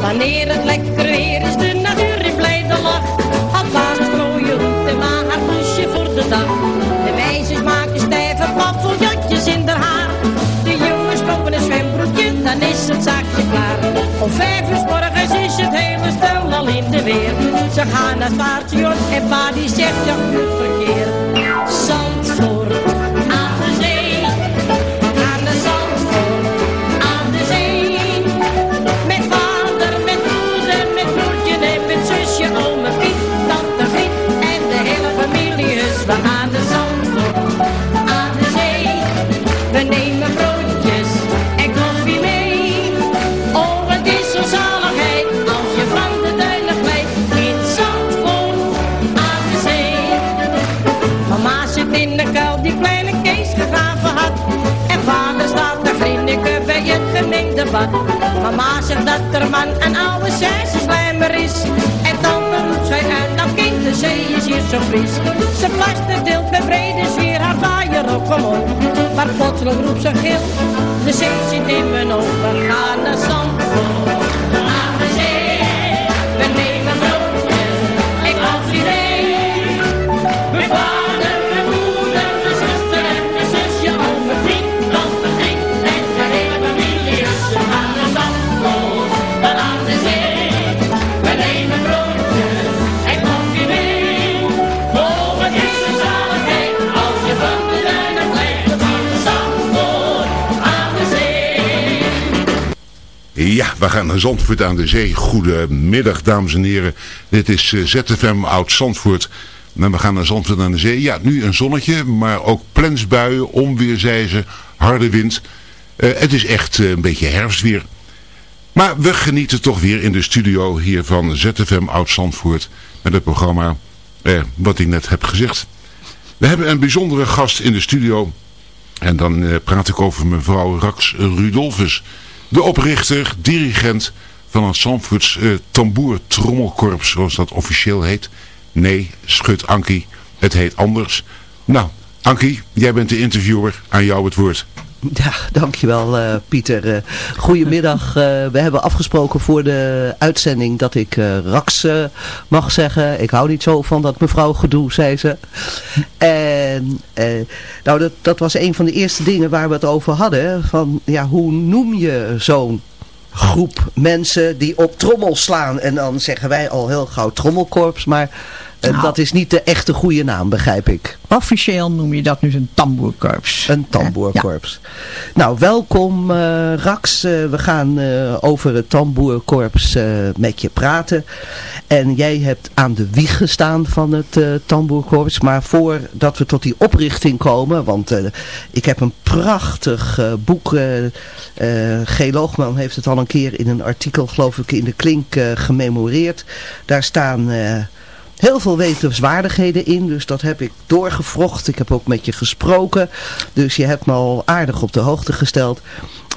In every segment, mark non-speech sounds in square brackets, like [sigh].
Wanneer het lekker weer is, de natuur in blijde lach. Baas strooien roet en maar haar poesje voor de dag. De meisjes maken stijve paffeljatjes in haar haar. De jongens kopen een zwembroekje, dan is het zaakje klaar. Om vijf uur morgens is het hele stel al in de weer. Ze gaan naar station en pa die zegt ja, verkeer. Mama zegt dat er man een oude slijmer is. En dan roept zij uit, dat kind, de zee is hier zo fris. Ze plaster deelt met brede sfeer haar vaaier op gewoon. Maar plotseling roept ze gil, de zee zit in mijn ogen. Ga naar Zandvoort, Ja, we gaan naar Zandvoort aan de zee. Goedemiddag, dames en heren. Dit is eh, ZFM Oud Zandvoort. En we gaan naar Zandvoort aan de zee. Ja, nu een zonnetje, maar ook plensbuien, onweerzijzen, harde wind. Eh, het is echt eh, een beetje herfstweer. Maar we genieten toch weer in de studio hier van ZFM Oud Zandvoort. Met het programma wat ik net heb gezegd. We hebben een bijzondere gast in de studio. En dan praat ik over mevrouw Rax Rudolfus. De oprichter, dirigent van het Zandvoorts eh, Tamboer Trommelkorps, zoals dat officieel heet. Nee, schud Ankie, het heet anders. Nou, Ankie, jij bent de interviewer, aan jou het woord. Ja, dankjewel uh, Pieter. Uh, goedemiddag. Uh, we hebben afgesproken voor de uitzending dat ik Rax mag zeggen. Ik hou niet zo van dat mevrouw gedoe, zei ze. En nou, dat, dat was een van de eerste dingen waar we het over hadden. Van, ja, hoe noem je zo'n groep mensen die op trommel slaan? En dan zeggen wij al heel gauw trommelkorps, maar... Nou, dat is niet de echte goede naam, begrijp ik. Officieel noem je dat nu een tamboerkorps. Een tamboerkorps. Ja. Nou, welkom uh, Rax. Uh, we gaan uh, over het tamboerkorps met je praten. En jij hebt aan de wieg gestaan van het tamboerkorps. Maar voordat we tot die oprichting komen, want ik heb een prachtig boek. G. Loogman heeft het al een keer in een artikel, geloof ik, in de Klink gememoreerd. Daar staan heel veel wetenswaardigheden in. Dus dat heb ik doorgevrocht. Ik heb ook met je gesproken. Dus je hebt me al aardig op de hoogte gesteld.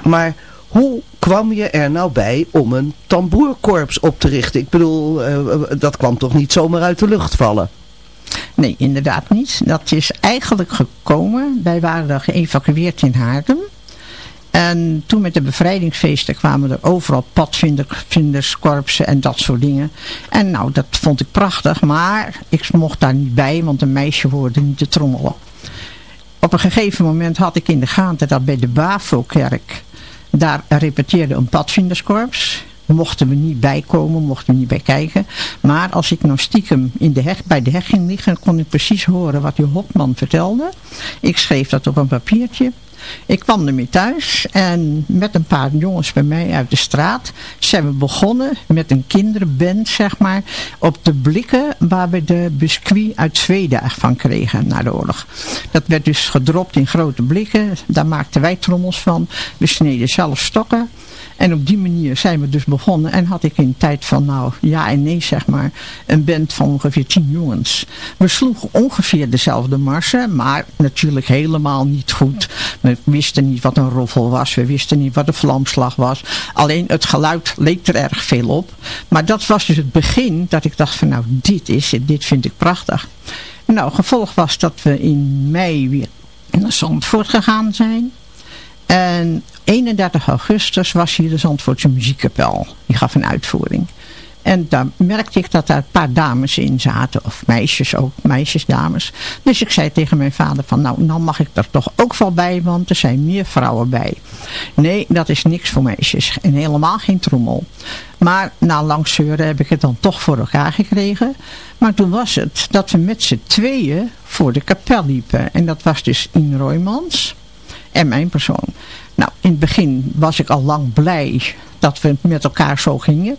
Maar hoe kwam je er nou bij om een tamboerkorps op te richten? Ik bedoel, uh, dat kwam toch niet zomaar uit de lucht vallen? Nee, inderdaad niet. Dat is eigenlijk gekomen. Wij waren geëvacueerd in Haarlem. En toen met de bevrijdingsfeesten kwamen er overal padvinders, korpsen en dat soort dingen. En nou, dat vond ik prachtig, maar ik mocht daar niet bij, want een meisje hoorde niet te trommelen. Op een gegeven moment had ik in de gaten dat bij de Bavo-kerk, daar repeteerde een padvinderskorps mochten we niet bijkomen, mochten we niet bij kijken. Maar als ik nou stiekem in de heg, bij de heg ging liggen, kon ik precies horen wat die Hopman vertelde. Ik schreef dat op een papiertje. Ik kwam ermee thuis en met een paar jongens bij mij uit de straat zijn we begonnen met een kinderband, zeg maar, op de blikken waar we de biscuit uit Zweden van kregen na de oorlog. Dat werd dus gedropt in grote blikken, daar maakten wij trommels van. We sneden zelf stokken. En op die manier zijn we dus begonnen. En had ik in een tijd van nou ja en nee zeg maar. Een band van ongeveer tien jongens. We sloegen ongeveer dezelfde marsen. Maar natuurlijk helemaal niet goed. We wisten niet wat een roffel was. We wisten niet wat een vlamslag was. Alleen het geluid leek er erg veel op. Maar dat was dus het begin dat ik dacht van nou dit is het. Dit vind ik prachtig. Nou gevolg was dat we in mei weer naar Zandvoort gegaan zijn. En 31 augustus was hier de Zandvoortse muziekkapel. Die gaf een uitvoering. En daar merkte ik dat daar een paar dames in zaten. Of meisjes ook, meisjes, dames. Dus ik zei tegen mijn vader van nou, dan mag ik er toch ook wel bij. Want er zijn meer vrouwen bij. Nee, dat is niks voor meisjes. En helemaal geen trommel. Maar na lang zeuren heb ik het dan toch voor elkaar gekregen. Maar toen was het dat we met z'n tweeën voor de kapel liepen. En dat was dus In Roymans en mijn persoon. Nou, in het begin was ik al lang blij dat we met elkaar zo gingen.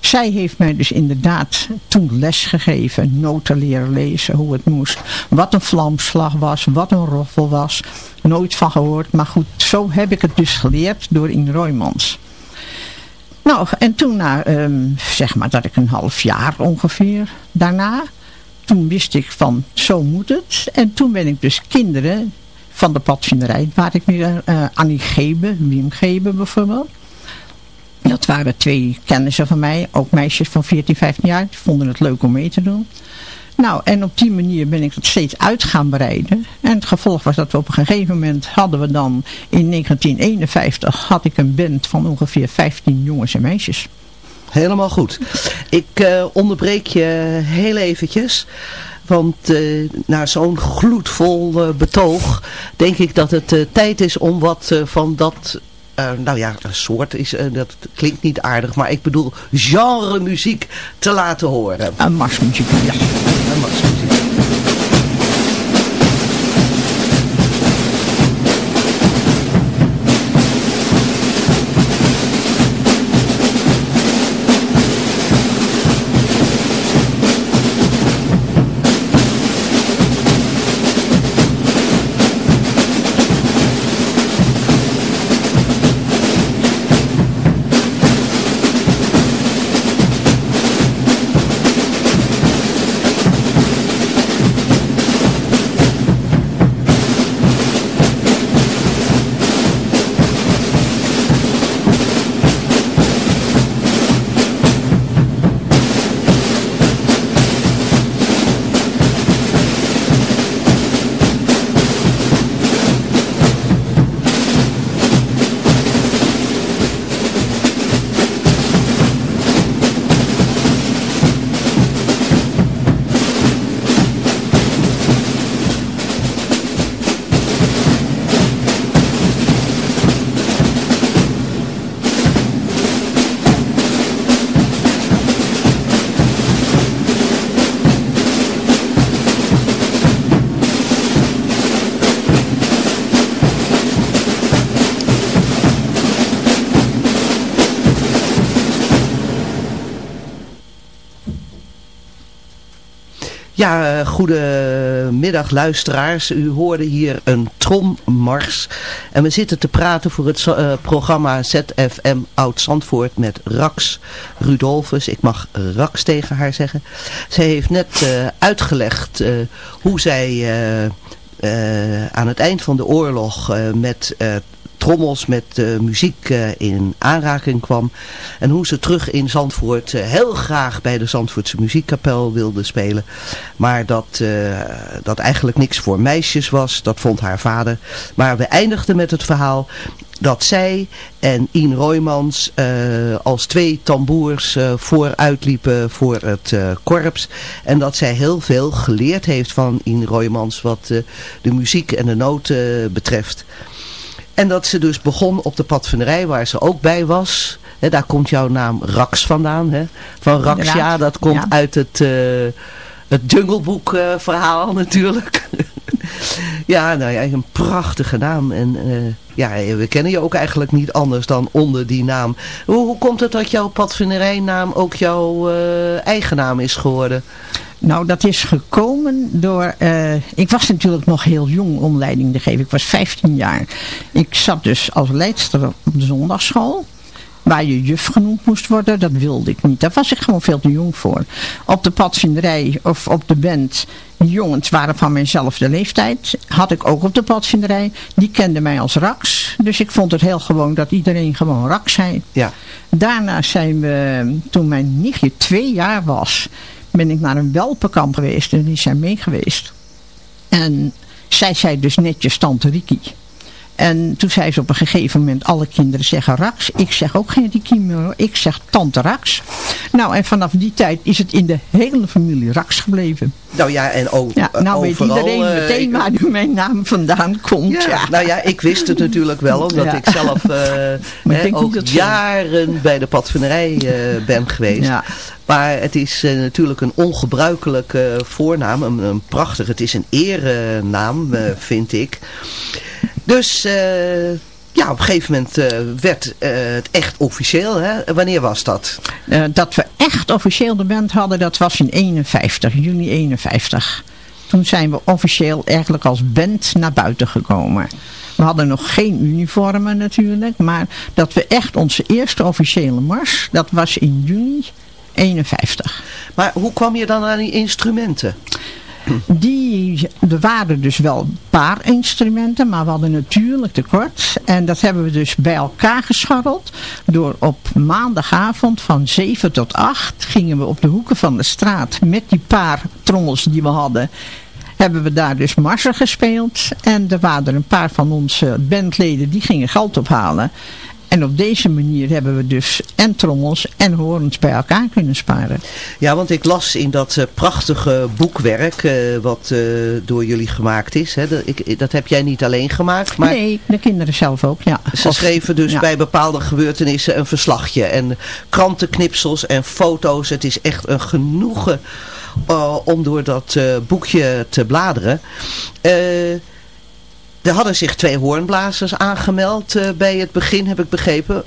Zij heeft mij dus inderdaad toen les gegeven, noten leren lezen, hoe het moest. Wat een vlamslag was, wat een roffel was. Nooit van gehoord, maar goed, zo heb ik het dus geleerd door In Roymans. Nou, en toen na, um, zeg maar dat ik een half jaar ongeveer daarna, toen wist ik van, zo moet het. En toen ben ik dus kinderen van de padvinderij, waar ik weer uh, Annie Gebe, Wim Gebe bijvoorbeeld. Dat waren twee kennissen van mij, ook meisjes van 14, 15 jaar. Die vonden het leuk om mee te doen. Nou, en op die manier ben ik het steeds uit gaan breiden. En het gevolg was dat we op een gegeven moment hadden we dan in 1951 had ik een band van ongeveer 15 jongens en meisjes. Helemaal goed. Ik uh, onderbreek je heel eventjes. Want uh, na zo'n gloedvol uh, betoog denk ik dat het tijd is om wat van dat nou ja, een soort is, dat klinkt niet aardig, maar ik bedoel genre muziek te laten horen. Een marsmuziek, ja. Een marsmuziek. Ja, goedemiddag luisteraars. U hoorde hier een trommars. En we zitten te praten voor het uh, programma ZFM Oud-Zandvoort met Rax Rudolfus. Ik mag Rax tegen haar zeggen. Zij heeft net uh, uitgelegd hoe zij aan het eind van de oorlog met trommels met uh, muziek uh, in aanraking kwam. En hoe ze terug in Zandvoort uh, heel graag bij de Zandvoortse muziekkapel wilde spelen. Maar dat, dat eigenlijk niks voor meisjes was. Dat vond haar vader. Maar we eindigden met het verhaal dat zij en Ian Roymans als twee tamboers vooruitliepen voor het korps. En dat zij heel veel geleerd heeft van Ian Roymans wat de muziek en de noten betreft. En dat ze dus begon op de padvinderij waar ze ook bij was. He, daar komt jouw naam Rax vandaan. He? Van Raxia, dat komt ja. uit het, uh, het Jungleboek uh, verhaal natuurlijk. [laughs] ja, nou ja, een prachtige naam. En uh, ja, we kennen je ook eigenlijk niet anders dan onder die naam. Hoe, hoe komt het dat jouw padvinderijnaam ook jouw eigen naam is geworden? Nou, dat is gekomen door... Ik was natuurlijk nog heel jong om leiding te geven. Ik was 15 jaar. Ik zat dus als leidster op de zondagschool. Waar je juf genoemd moest worden, dat wilde ik niet. Daar was ik gewoon veel te jong voor. Op de padvinderij of op de band, die jongens waren van mijnzelfde leeftijd. Had ik ook op de padvinderij. Die kenden mij als Rax. Dus ik vond het heel gewoon dat iedereen gewoon Rax zei. Ja. Daarna zijn we, toen mijn nichtje twee jaar was ben ik naar een welpenkamp geweest en die zijn mee geweest. En zij zei dus netjes tante Riki. En toen zei ze op een gegeven moment, alle kinderen zeggen Rax. Ik zeg ook geen Riki meer, ik zeg tante Rax. Nou, en vanaf die tijd is het in de hele familie Rax gebleven. Nou ja, en ook ja, nou overal, weet iedereen eh, meteen waar nu mijn naam vandaan komt. Ja, Ja, nou ja, ik wist het natuurlijk wel, omdat Ja. ik zelf [laughs] ik niet ook jaren bij de padvinderij eh, ben geweest. Maar het is natuurlijk een ongebruikelijke voornaam, een, een prachtig, het is een erenaam, vind ik. Dus eh, ja, op een gegeven moment eh, werd eh, het echt officieel. Hè? Wanneer was dat? Dat we echt officieel de band hadden, dat was in 51, juni 51. Toen zijn we officieel eigenlijk als band naar buiten gekomen. We hadden nog geen uniformen natuurlijk, maar dat we echt onze eerste officiële mars, dat was in juni 51. Maar hoe kwam je dan aan die instrumenten? Die, er waren dus wel paarinstrumenten, maar we hadden natuurlijk tekort. En dat hebben we dus bij elkaar gescharreld. Door op maandagavond van 7 tot 8 gingen we op de hoeken van de straat met die paar trommels die we hadden. Hebben we daar dus marsen gespeeld. En er waren er een paar van onze bandleden die gingen geld ophalen. En op deze manier hebben we dus en trommels en horens bij elkaar kunnen sparen. Ja, want ik las in dat eh, prachtige boekwerk eh, wat eh, door jullie gemaakt is. Hè, dat, ik, dat heb jij niet alleen gemaakt, maar nee, de kinderen zelf ook, ja. ze Of- schreven dus ja. bij bepaalde gebeurtenissen een verslagje. En krantenknipsels en foto's. Het is echt een genoegen om door dat boekje te bladeren. Eh, er hadden zich twee hoornblazers aangemeld eh, bij het begin, heb ik begrepen.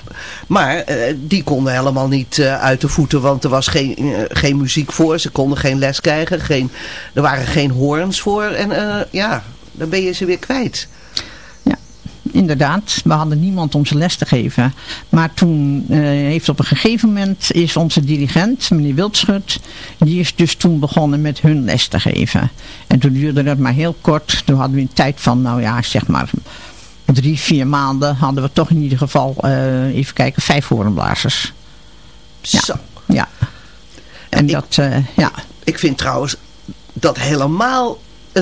Maar eh, die konden helemaal niet eh, uit de voeten, want er was geen, geen muziek voor. Ze konden geen les krijgen, geen, er waren geen hoorns voor. En ja, dan ben je ze weer kwijt. Inderdaad, we hadden niemand om ze les te geven. Maar toen eh, heeft op een gegeven moment is onze dirigent, meneer Wildschut, die is dus toen begonnen met hun les te geven. En toen duurde dat maar heel kort. Toen hadden we een tijd van, nou ja, zeg maar drie, vier maanden hadden we toch in ieder geval, eh, even kijken, vijf hoornblazers. Ja. Zo. Ja. En ik- dat, eh, ja. Ik vind trouwens dat helemaal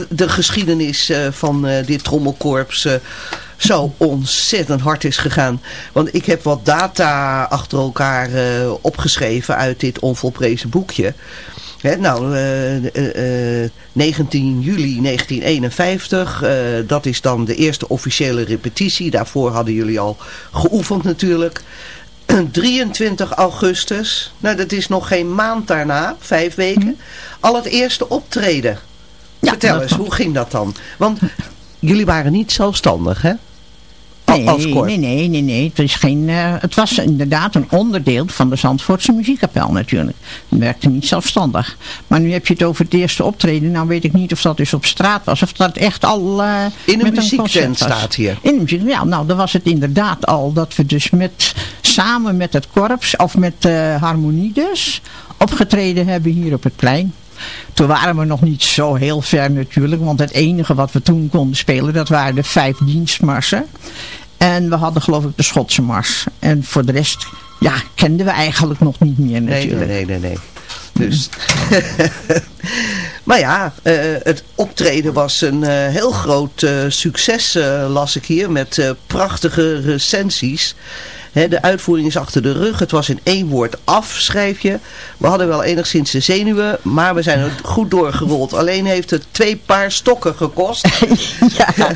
de geschiedenis van dit trommelkorps zo ontzettend hard is gegaan. Want ik heb wat data achter elkaar eh, opgeschreven uit dit onvolprezen boekje. Hè, nou, eh, eh, eh, 19 juli 1951, eh, dat is dan de eerste officiële repetitie. Daarvoor hadden jullie al geoefend natuurlijk. [clears throat] 23 augustus, nou dat is nog geen maand daarna, vijf weken, al het eerste optreden. Ja, Vertel eens, hoe ging dat dan? Want [laughs] jullie waren niet zelfstandig, hè? Nee, nee, nee, nee, nee. Het, is geen, eh, het was inderdaad een onderdeel van de Zandvoortse muziekkapel natuurlijk. Het werkte niet zelfstandig. Maar nu heb je het over het eerste optreden. Nou weet ik niet of dat dus op straat was. Of dat echt al eh, In een muziektent staat hier. In een muziek, ja, nou dan was het inderdaad al dat we dus met, samen met het korps, of met eh Harmonie dus, opgetreden hebben hier op het plein. Toen waren we nog niet zo heel ver natuurlijk, want het enige wat we toen konden spelen, dat waren de vijf dienstmarsen. En we hadden geloof ik de Schotse mars. En voor de rest, ja, kenden we eigenlijk nog niet meer natuurlijk. nee, nee, nee. nee. Dus. [laughs] maar ja, eh, het optreden was een eh, heel groot eh, succes, las ik hier, met prachtige recensies. De uitvoering is achter de rug. Het was in één woord af, schrijf je. We hadden wel enigszins de zenuwen, maar we zijn er goed doorgerold. Alleen heeft het twee paar stokken gekost. [laughs] Ja,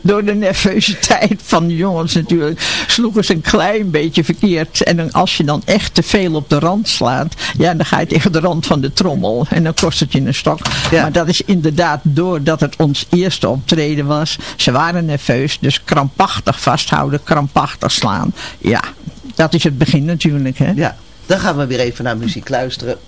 door de nervositeit van de jongens natuurlijk sloegen ze een klein beetje verkeerd. En als je dan echt te veel op de rand slaat, ja, dan ga je tegen de rand van de trommel. En dan kost het je een stok. Ja. Maar dat is inderdaad doordat het ons eerste optreden was. Ze waren nerveus, dus krampachtig vasthouden, krampachtig slaan. Ja, dat is het begin natuurlijk. Hè? Ja, dan gaan we weer even naar muziek luisteren.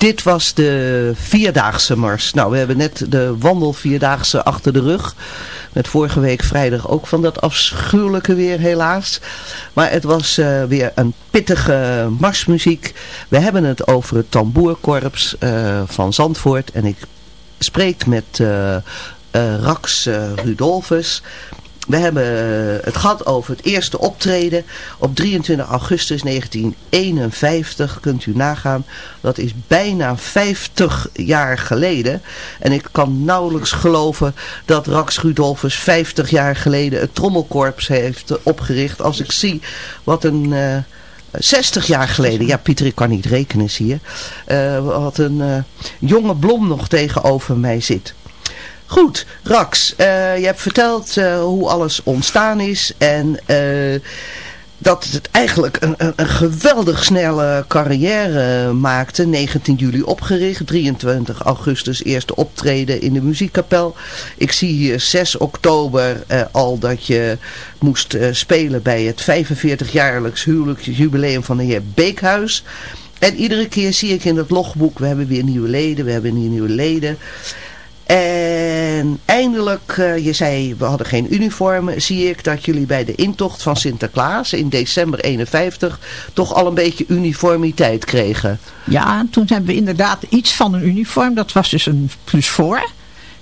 Dit was de Vierdaagse Mars. Nou, we hebben net de wandelvierdaagse achter de rug. Met vorige week vrijdag ook van dat afschuwelijke weer helaas. Maar het was uh, weer een pittige marsmuziek. We hebben het over het tamboerkorps uh, van Zandvoort. En ik spreek met uh, Rax Rudolfus. We hebben het gehad over het eerste optreden op 23 augustus 1951. Kunt u nagaan, dat is bijna 50 jaar geleden. En ik kan nauwelijks geloven dat Rax Rudolfus 50 jaar geleden het trommelkorps heeft opgericht. Als ik zie wat een... Uh, eh, 60 jaar geleden, ja Pieter ik kan niet rekenen zie je, uh, wat een jonge blom nog tegenover mij zit. Goed, Rax, uh, je hebt verteld uh, hoe alles ontstaan is en uh, dat het eigenlijk een, een, een, geweldig snelle carrière maakte. 19 juli opgericht, 23 augustus eerste optreden in de muziekkapel. Ik zie hier 6 oktober al dat je moest spelen bij het 45-jaarlijks huwelijksjubileum van de heer Beekhuis. En iedere keer zie ik in het logboek, we hebben weer nieuwe leden, we hebben hier nieuwe leden. En eindelijk, uh, je zei we hadden geen uniformen, zie ik dat jullie bij de intocht van Sinterklaas in december 51 toch al een beetje uniformiteit kregen. Ja, toen hebben we inderdaad iets van een uniform. Dat was dus een plus voor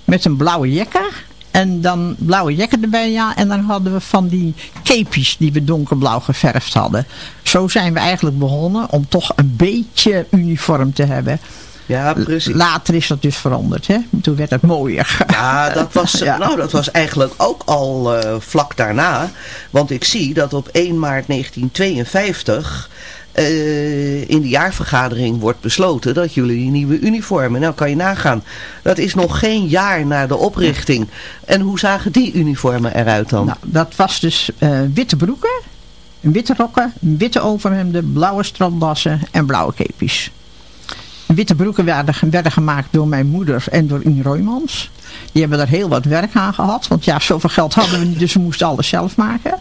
met een blauwe jekker. En dan blauwe jekken erbij, ja. En dan hadden we van die kepies die we donkerblauw geverfd hadden. Zo zijn we eigenlijk begonnen om toch een beetje uniform te hebben. Ja, precies. Later is dat dus veranderd, hè? Toen werd het mooier. Ja, dat was, [laughs] Nou, dat was eigenlijk ook al uh, vlak daarna. Want ik zie dat op 1 maart 1952... Uh, in de jaarvergadering wordt besloten dat jullie nieuwe uniformen, nou kan je nagaan, dat is nog geen jaar na de oprichting. En hoe zagen die uniformen eruit dan? Nou, dat was dus uh, witte broeken, witte rokken, witte overhemden, blauwe stranddassen en blauwe kepies. Witte broeken werden, werden gemaakt door mijn moeder en door Uni Roymans. Die hebben er heel wat werk aan gehad. Want ja, zoveel geld hadden we niet, dus we moesten alles zelf maken.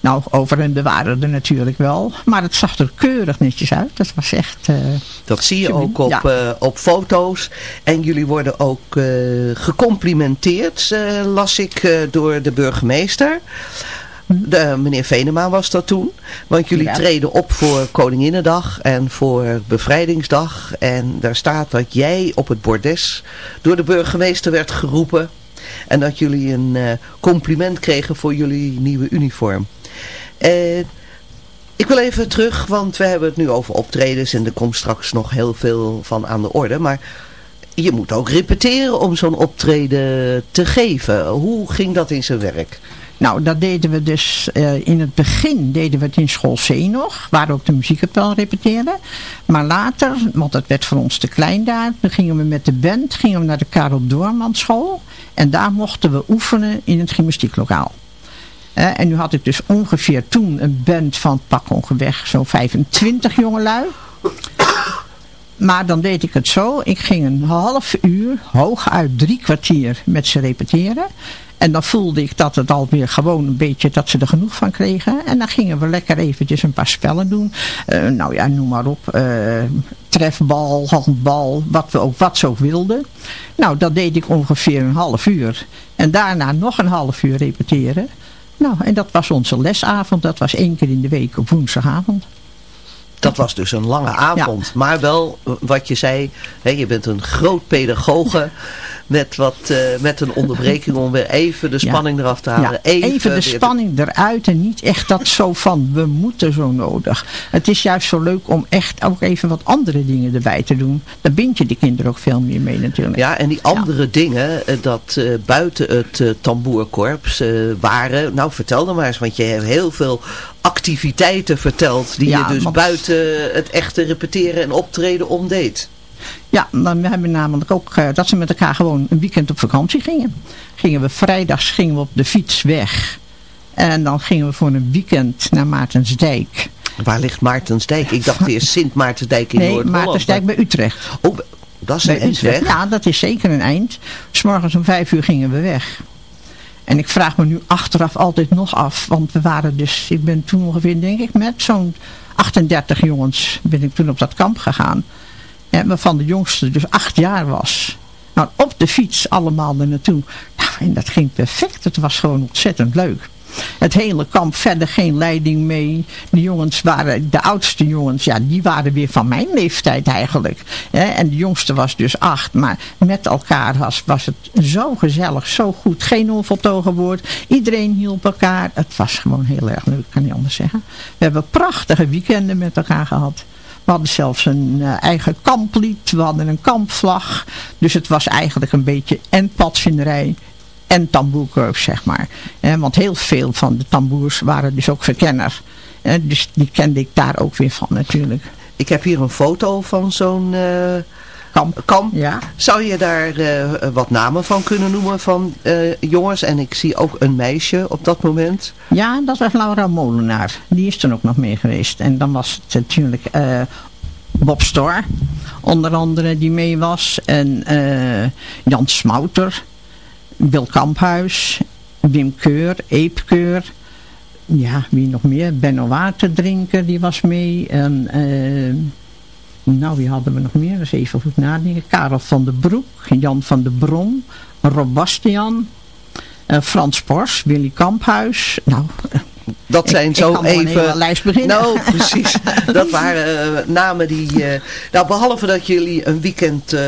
Nou, over hun bewaren er natuurlijk wel. Maar het zag er keurig netjes uit. Dat was echt... Uh, dat zie je ook op, uh, op foto's. En jullie worden ook uh, gecomplimenteerd, las ik, door de burgemeester. De, meneer Venema was dat toen. Want jullie treden op voor Koninginnedag en voor Bevrijdingsdag. En daar staat dat jij op het bordes door de burgemeester werd geroepen. En dat jullie een uh, compliment kregen voor jullie nieuwe uniform. Uh, ik wil even terug, want we hebben het nu over optredens en er komt straks nog heel veel van aan de orde. Maar je moet ook repeteren om zo'n optreden te geven. Hoe ging dat in zijn werk? Nou, dat deden we dus uh, in het begin deden we het in school C nog, waar ook de muziekkapel repeteerde. Maar later, want het werd voor ons te klein daar, dan gingen we met de band gingen we naar de Karel Doorman school. En daar mochten we oefenen in het gymnastieklokaal. Uh, en nu had ik dus ongeveer toen een band van pak ongeveer zo'n 25 jongelui. Maar dan deed ik het zo. Ik ging een half uur, hooguit drie kwartier met ze repeteren. En dan voelde ik dat het alweer gewoon een beetje, dat ze er genoeg van kregen. En dan gingen we lekker eventjes een paar spellen doen. Uh, nou ja, noem maar op. Uh, trefbal, handbal, wat, we ook, wat ze ook wilden. Nou, dat deed ik ongeveer een half uur. En daarna nog een half uur repeteren. Nou, en dat was onze lesavond. Dat was één keer in de week op woensdagavond. Dat was dus een lange avond. Maar wel, wat je zei, hè, je bent een groot pedagoge [laughs] met, wat, uh, met een onderbreking om weer even de spanning eraf te halen. Ja, even, even, de spanning eruit en niet echt dat zo van, we moeten zo nodig. Het is juist zo leuk om echt ook even wat andere dingen erbij te doen. Daar bind je de kinderen ook veel meer mee natuurlijk. Ja, en die andere dingen, uh, dat uh, buiten het tamboerkorps waren, nou vertel dan maar eens, want je hebt heel veel activiteiten verteld die je dus buiten het echte repeteren en optreden om deed. Ja, dan hebben we namelijk ook uh, dat ze met elkaar gewoon een weekend op vakantie gingen. Gingen we vrijdags gingen we op de fiets weg. En dan gingen we voor een weekend naar Maartensdijk. Waar ligt Maartensdijk? Ik dacht eerst Sint Maartensdijk in Noord-Holland. Nee, Maartensdijk bij Utrecht. Oh, dat is een eind weg. Ja, dat is zeker een eind. S'morgens om vijf uur gingen we weg. En ik vraag me nu achteraf altijd nog af. Want we waren dus, ik ben toen ongeveer denk ik met zo'n 38 jongens ben ik toen op dat kamp gegaan. Waarvan de jongste dus acht jaar was. Nou, op de fiets allemaal er naartoe. Nou, en dat ging perfect. Het was gewoon ontzettend leuk. Het hele kamp verder geen leiding mee. De jongens waren, de oudste jongens, ja, die waren weer van mijn leeftijd eigenlijk. En de jongste was dus acht. Maar met elkaar was, was het zo gezellig, zo goed. Geen onvoltogen woord. Iedereen hielp elkaar. Het was gewoon heel erg leuk, kan niet anders zeggen. We hebben prachtige weekenden met elkaar gehad. We hadden zelfs een uh, eigen kamplied. We hadden een kampvlag. Dus het was eigenlijk een beetje en padvinderij en tamboerkorps, zeg maar. want heel veel van de tamboers waren dus ook verkenner. dus die kende ik daar ook weer van natuurlijk. Ik heb hier een foto van zo'n uh, Ja. Zou je daar uh, wat namen van kunnen noemen van uh, jongens? En ik zie ook een meisje op dat moment. Ja, dat was Laura Molenaar. Die is toen ook nog mee geweest. En dan was het natuurlijk Bob Stor, onder andere, die mee was. En Jan Smouter. Wil Kamphuis, Wim Keur, Eep Keur. Ja, wie nog meer? Benno Waterdrinker, die was mee. En, nou, wie hadden we nog meer? Dus even goed nadenken. Karel van den Broek, Jan van der Bron, Rob Bastian, uh, Frans Pors, Willy Kamphuis. Nou, dat zijn ik, zo ik even... Een lijst beginnen. Nou, precies. [laughs] dat waren uh, namen die... Uh, nou, behalve dat jullie een weekend uh,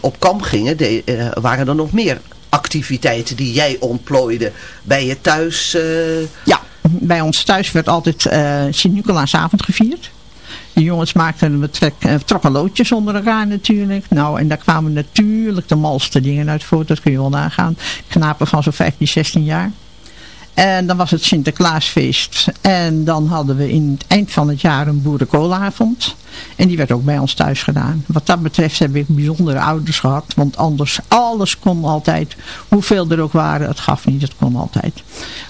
op kamp gingen, de, waren er nog meer activiteiten die jij ontplooide bij je thuis? Ja, bij ons thuis werd altijd Sint-Nicolaasavond gevierd. De jongens maakten we trek, uh, trokken loodjes onder elkaar natuurlijk. Nou, en daar kwamen natuurlijk de malste dingen uit voort. Dat kun je wel nagaan. Knapen van zo'n 15, 16 jaar. En dan was het Sinterklaasfeest. En dan hadden we in het eind van het jaar een boerenkoolavond. En die werd ook bij ons thuis gedaan. Wat dat betreft heb ik bijzondere ouders gehad. Want anders, alles kon altijd. Hoeveel er ook waren, het gaf niet, het kon altijd.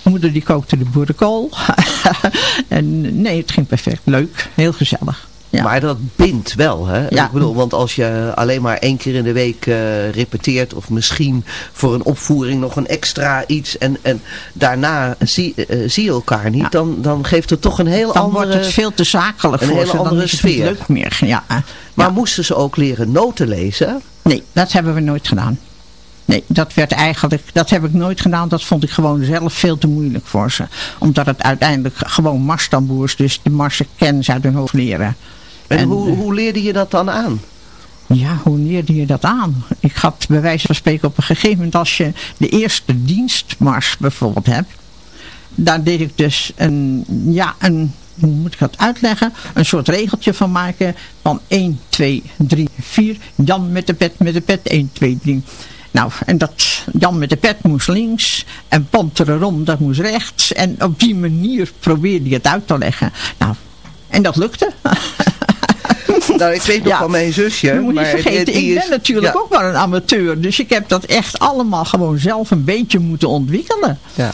Moeder die kookte de boerenkool. [laughs] en nee, het ging perfect. Leuk, heel gezellig. Ja. Maar dat bindt wel, hè? Ja. Ik bedoel, want als je alleen maar één keer in de week uh, repeteert... of misschien voor een opvoering nog een extra iets... en, en daarna zie, uh, zie je elkaar niet... Ja. Dan, dan geeft het toch een heel dan andere... Dan wordt het veel te zakelijk een voor hele ze. andere dan is sfeer. Het leuk meer. Ja. Maar moesten ze ook leren noten lezen? Nee, dat hebben we nooit gedaan. Nee, dat werd eigenlijk, dat heb ik nooit gedaan. Dat vond ik gewoon zelf veel te moeilijk voor ze. Omdat het uiteindelijk gewoon marstamboers, dus de marsen kennis uit hun hoofd leren. En, en hoe, hoe leerde je dat dan aan? Ja, hoe leerde je dat aan? Ik had bij wijze van spreken op een gegeven moment als je de eerste dienstmars bijvoorbeeld hebt. Daar deed ik dus een, ja, een, hoe moet ik dat uitleggen? Een soort regeltje van maken van 1, 2, 3, 4. Jan met de pet, met de pet, 1, 2, 3. Nou, en dat Jan met de pet moest links en Pantererom dat moest rechts. En op die manier probeerde je het uit te leggen. Nou, en dat lukte. [laughs] [laughs] nou, ik weet nog ja. van mijn zusje. Je moet maar niet vergeten, die, die ik ben is, natuurlijk ja. ook maar een amateur. Dus ik heb dat echt allemaal gewoon zelf een beetje moeten ontwikkelen. Ja.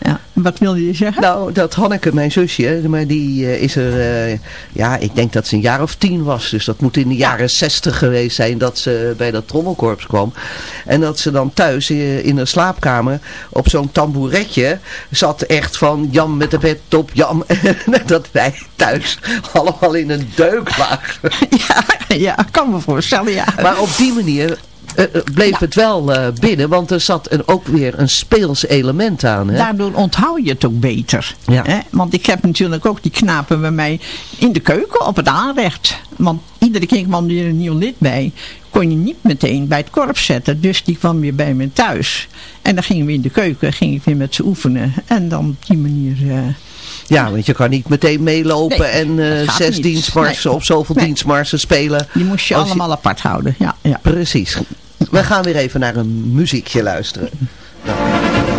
Ja. Wat wilde je zeggen? Nou, dat Hanneke, mijn zusje, maar die uh, is er, uh, ja, ik denk dat ze een jaar of tien was. Dus dat moet in de jaren zestig geweest zijn dat ze bij dat trommelkorps kwam. En dat ze dan thuis uh, in een slaapkamer op zo'n tamboeretje zat echt van Jan met de pet op Jan. [laughs] dat wij thuis allemaal in een deuk lagen. [laughs] Ja, ja, kan me voorstellen, ja. Maar op die manier uh, bleef ja. het wel uh, binnen, want er zat een, ook weer een speels element aan. Hè? Daardoor onthoud je het ook beter. Ja. Hè? Want ik heb natuurlijk ook die knapen bij mij in de keuken op het aanrecht. Want iedere keer kwam er een nieuw lid bij. Kon je niet meteen bij het korps zetten. Dus die kwam weer bij me thuis. En dan gingen we in de keuken, ging ik weer met ze oefenen. En dan op die manier... Uh, ja, want je kan niet meteen meelopen nee, en uh, zes dienstmarsen nee. of zoveel nee. dienstmarsen spelen. Die moest je allemaal je... apart houden. Ja, ja. Precies. We gaan weer even naar een muziekje luisteren. Nou.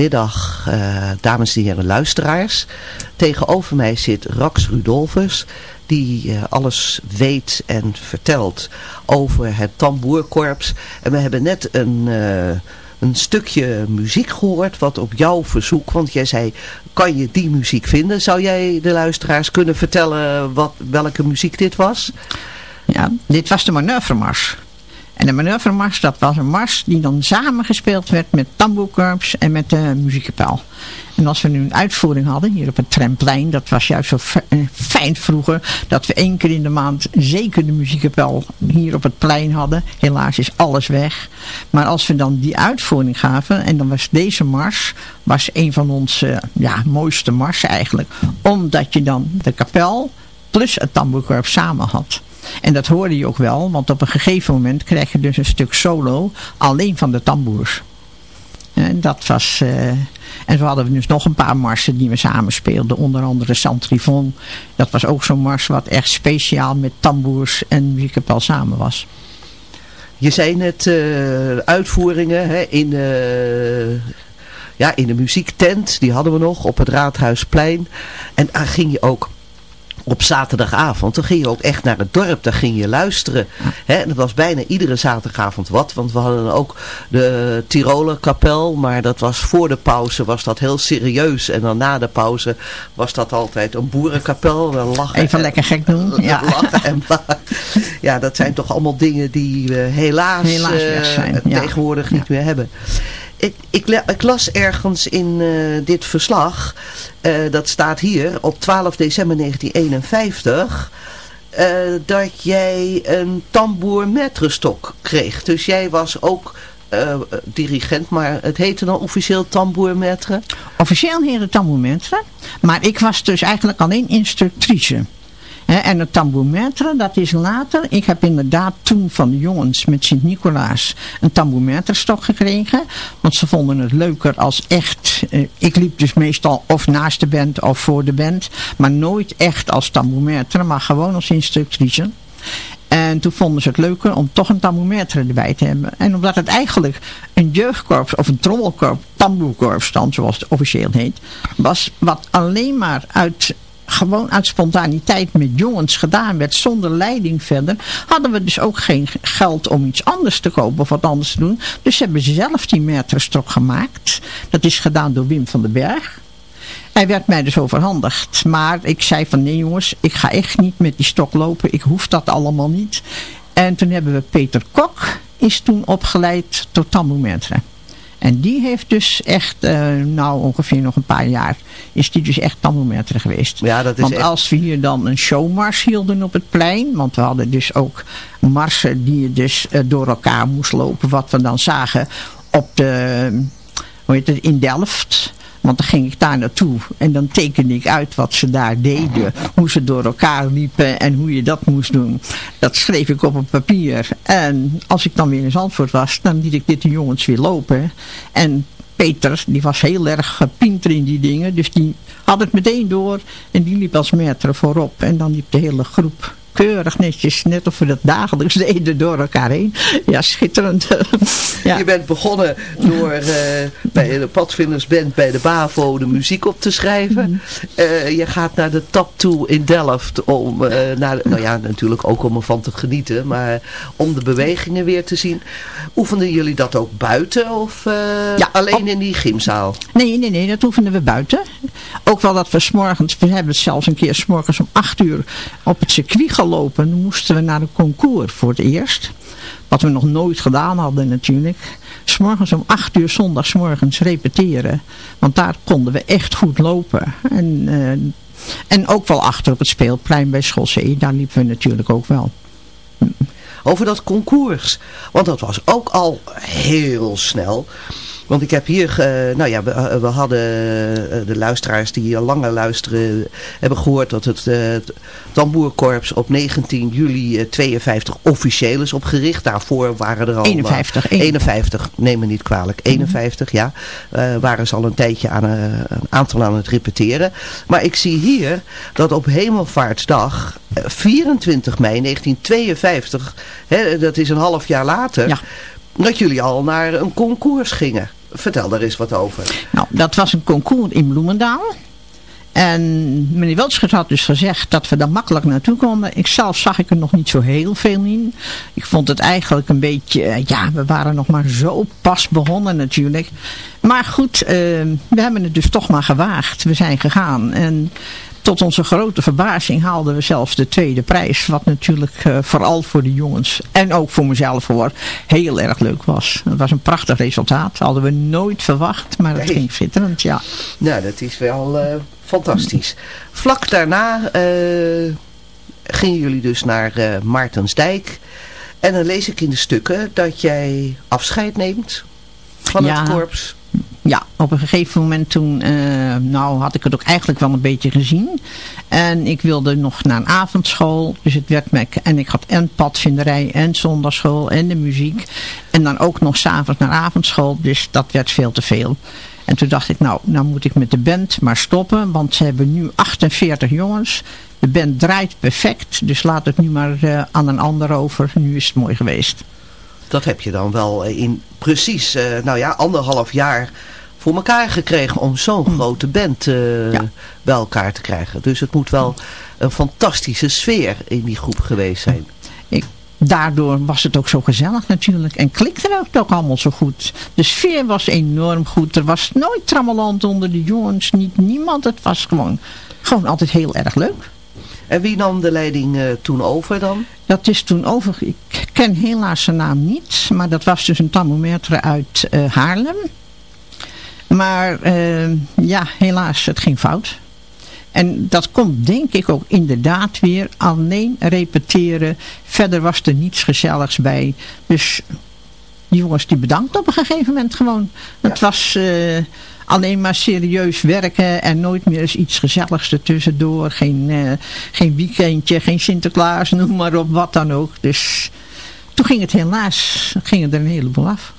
Goedemiddag, uh, dames en heren luisteraars. Tegenover mij zit Rax Rudolfus, die uh, alles weet en vertelt over het tamboerkorps. En we hebben net een, uh, een stukje muziek gehoord, wat op jouw verzoek, want jij zei, kan je die muziek vinden? Zou jij de luisteraars kunnen vertellen wat, welke muziek dit was? Ja, dit was de manoeuvremars. En de manoeuvremars, dat was een mars die dan samengespeeld werd met tamboerkorps en met de muziekkapel. En als we nu een uitvoering hadden hier op het tramplein, dat was juist zo eh, fijn vroeger, dat we één keer in de maand zeker de muziekkapel hier op het plein hadden. Helaas is alles weg. Maar als we dan die uitvoering gaven, en dan was deze mars, was een van onze ja, mooiste marsen eigenlijk. Omdat je dan de kapel plus het tamboerkorps samen had. En dat hoorde je ook wel, want op een gegeven moment krijg je dus een stuk solo alleen van de tamboers. En dat was... Uh, en zo hadden we dus nog een paar marsen die we samen speelden. Onder andere Santrivon. Dat was ook zo'n mars wat echt speciaal met tamboers en muziekkapel samen was. Je zei net uh, uitvoeringen hè, in, uh, ja, in de muziektent. Die hadden we nog op het Raadhuisplein. En daar ging je ook op zaterdagavond, dan ging je ook echt naar het dorp, daar ging je luisteren. Hè? En dat was bijna iedere zaterdagavond wat, want we hadden ook de Tiroler kapel, maar dat was voor de pauze was dat heel serieus. En dan na de pauze was dat altijd een boerenkapel. Lachen Even lekker gek doen. [laughs] Ja. Lachen en ja, dat zijn toch allemaal dingen die we helaas, helaas uh, tegenwoordig niet meer hebben ik, ik, ik, las ergens in uh, dit verslag, uh, dat staat hier, op 12 december 1951, uh, dat jij een tamboer metrostok kreeg. Dus jij was ook dirigent, maar het heette dan officieel tamboermetre? Officieel heette tamboermetre, maar ik was dus eigenlijk alleen instructrice en het tambourmetre, dat is later. Ik heb inderdaad toen van de jongens met Sint-Nicolaas een tambourmetre-stok gekregen. Want ze vonden het leuker als echt... Eh, ik liep dus meestal of naast de band of voor de band. Maar nooit echt als tambourmetre, maar gewoon als instructrice. En toen vonden ze het leuker om toch een tambourmetre erbij te hebben. En omdat het eigenlijk een jeugdkorps of een trommelkorps, tamboerkorps dan zoals het officieel heet, was wat alleen maar uit gewoon uit spontaniteit met jongens gedaan werd, zonder leiding verder, hadden we dus ook geen geld om iets anders te kopen of wat anders te doen. Dus hebben ze zelf die meterstok gemaakt. Dat is gedaan door Wim van den Berg. Hij werd mij dus overhandigd. Maar ik zei van nee jongens, ik ga echt niet met die stok lopen. Ik hoef dat allemaal niet. En toen hebben we Peter Kok, is toen opgeleid tot tambourmetre. En die heeft dus echt, uh, nou ongeveer nog een paar jaar, is die dus echt tambourmetre geweest. Ja, dat is want als we hier dan een showmars hielden op het plein, want we hadden dus ook marsen die je dus uh, door elkaar moest lopen, wat we dan zagen op de, hoe heet het, in Delft. Want dan ging ik daar naartoe en dan tekende ik uit wat ze daar deden. Hoe ze door elkaar liepen en hoe je dat moest doen. Dat schreef ik op een papier. En als ik dan weer in Zandvoort was, dan liet ik dit de jongens weer lopen. En Peter, die was heel erg gepinter in die dingen. Dus die had het meteen door. En die liep als meter voorop. En dan liep de hele groep keurig netjes, net of we dat dagelijks [laughs] deden door elkaar heen. Ja, schitterend. [laughs] ja. Je bent begonnen door uh, bij de padvindersband bij de BAVO de muziek op te schrijven. Uh, je gaat naar de Tap Toe in Delft om, uh, naar, nou ja, natuurlijk ook om ervan te genieten, maar om de bewegingen weer te zien. Oefenden jullie dat ook buiten of ja, alleen in die gymzaal? Nee, nee, nee, dat oefenden we buiten. Ook wel dat we s'morgens, we hebben het zelfs een keer s'morgens om acht uur op het circuit gelopen. Moesten we naar een concours voor het eerst. Wat we nog nooit gedaan hadden natuurlijk. S'morgens om acht uur zondagsmorgens repeteren. Want daar konden we echt goed lopen. En, uh, en ook wel achter op het speelplein bij Schoolzee. Daar liepen we natuurlijk ook wel. Over dat concours. Want dat was ook al heel snel. Want ik heb hier, uh, nou ja, we, eh, we hadden uh, de luisteraars die al langer luisteren, hebben gehoord dat het, het Tamboerkorps op 19 juli 52 officieel is opgericht. Daarvoor waren er al... 51. 51, neem me niet kwalijk. 51, ja. waren ze al een tijdje aan een aantal aan het repeteren. Maar ik zie hier dat op Hemelvaartsdag, 24 mei 1952, hè, dat is een half jaar later... Ja dat jullie al naar een concours gingen. Vertel daar eens wat over. Nou, dat was een concours in Bloemendaal. En meneer Weltschut had dus gezegd dat we daar makkelijk naartoe konden. Ik zelf zag ik er nog niet zo heel veel in. Ik vond het eigenlijk een beetje, eh, ja, we waren nog maar zo pas begonnen natuurlijk. Maar goed, eh, we hebben het dus toch maar gewaagd. We zijn gegaan en tot onze grote verbazing haalden we zelfs de tweede prijs. Wat natuurlijk uh, vooral voor de jongens en ook voor mezelf hoor heel erg leuk was. Het was een prachtig resultaat. Hadden we nooit verwacht, maar het ging schitterend, ja. Nou, dat is wel uh, fantastisch. Vlak daarna uh, gingen jullie dus naar Maartensdijk. En dan lees ik in de stukken dat jij afscheid neemt van ja. het korps ja, op een gegeven moment toen, uh, nou had ik het ook eigenlijk wel een beetje gezien. En ik wilde nog naar een avondschool. Dus het werd me, en ik had en padvinderij en zondagschool en de muziek. En dan ook nog s'avonds naar avondschool. Dus dat werd veel te veel. En toen dacht ik, nou, nou moet ik met de band maar stoppen. Want ze hebben nu 48 jongens. De band draait perfect. Dus laat het nu maar uh, aan een ander over. Nu is het mooi geweest dat heb je dan wel in precies, uh, nou ja, anderhalf jaar voor elkaar gekregen om zo'n hm. grote band uh, ja. bij elkaar te krijgen. Dus het moet wel een fantastische sfeer in die groep geweest zijn. Ik, daardoor was het ook zo gezellig natuurlijk. En klikte het ook allemaal zo goed. De sfeer was enorm goed. Er was nooit trammeland onder de jongens. Niet niemand. Het was gewoon, gewoon altijd heel erg leuk. En wie nam de leiding uh, toen over dan? Dat is toen over, ik ken helaas zijn naam niet, maar dat was dus een thermometer uit uh, Haarlem. Maar uh, ja, helaas, het ging fout. En dat komt denk ik ook inderdaad weer alleen repeteren. Verder was er niets gezelligs bij. Dus die jongens die bedankt op een gegeven moment gewoon. Het ja. was... Alleen maar serieus werken en nooit meer eens iets gezelligs ertussendoor. Geen, uh, geen weekendje, geen Sinterklaas, noem maar op, wat dan ook. Dus toen ging het helaas, gingen er een heleboel af.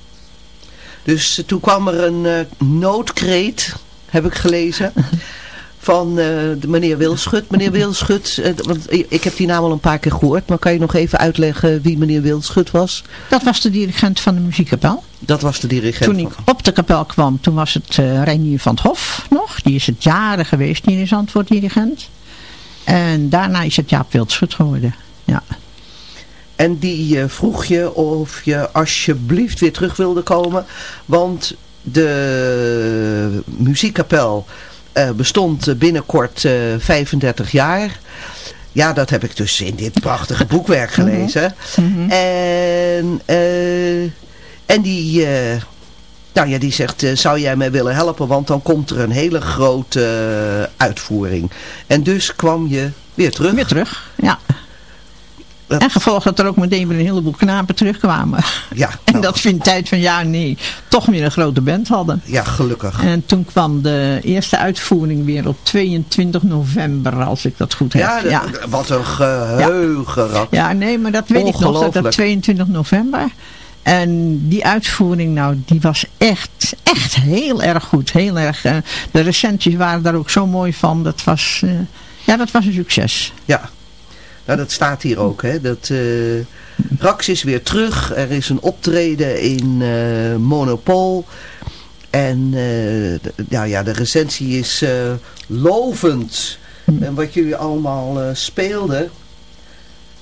Dus toen kwam er een uh, noodkreet, heb ik gelezen, [laughs] van uh, de meneer Wilschut. Meneer Wilschut, uh, want ik heb die naam al een paar keer gehoord, maar kan je nog even uitleggen wie meneer Wilschut was? Dat was de dirigent van de muziekkapel. Dat was de dirigent Toen ik op de kapel kwam, toen was het uh, Reinier van het Hof nog. Die is het jaren geweest, die is antwoord dirigent. En daarna is het Jaap Wildschut geworden, ja. En die vroeg je of je alsjeblieft weer terug wilde komen, want de muziekkapel bestond binnenkort uh, 35 jaar. Ja, dat heb ik dus in dit prachtige boekwerk [laughs] gelezen. Mm -hmm. En, uh, en die, nou ja, die zegt, zou jij mij willen helpen? Want dan komt er een hele grote uitvoering. En dus kwam je weer terug. Weer terug, ja. En gevolg dat er ook meteen weer een heleboel knapen terugkwamen. Ja, [laughs] nou. En dat vindt tijd van ja, nee, toch weer een grote band hadden. Ja, gelukkig. En toen kwam de eerste uitvoering weer op 22 november, als ik dat goed heb. Ja, ja. wat een geheugen. Ja. ja, nee, maar dat weet ik nog, dat, dat 22 november. En die uitvoering, nou, die was echt, echt heel erg goed. Heel erg, uh, de recensies waren daar ook zo mooi van. Dat was, uh, ja, dat was een succes. Ja, nou, dat staat hier ook. Hè? Dat, uh, Rax is weer terug. Er is een optreden in uh, Monopol. En uh, ja, ja, de recensie is lovend. En wat jullie allemaal speelden.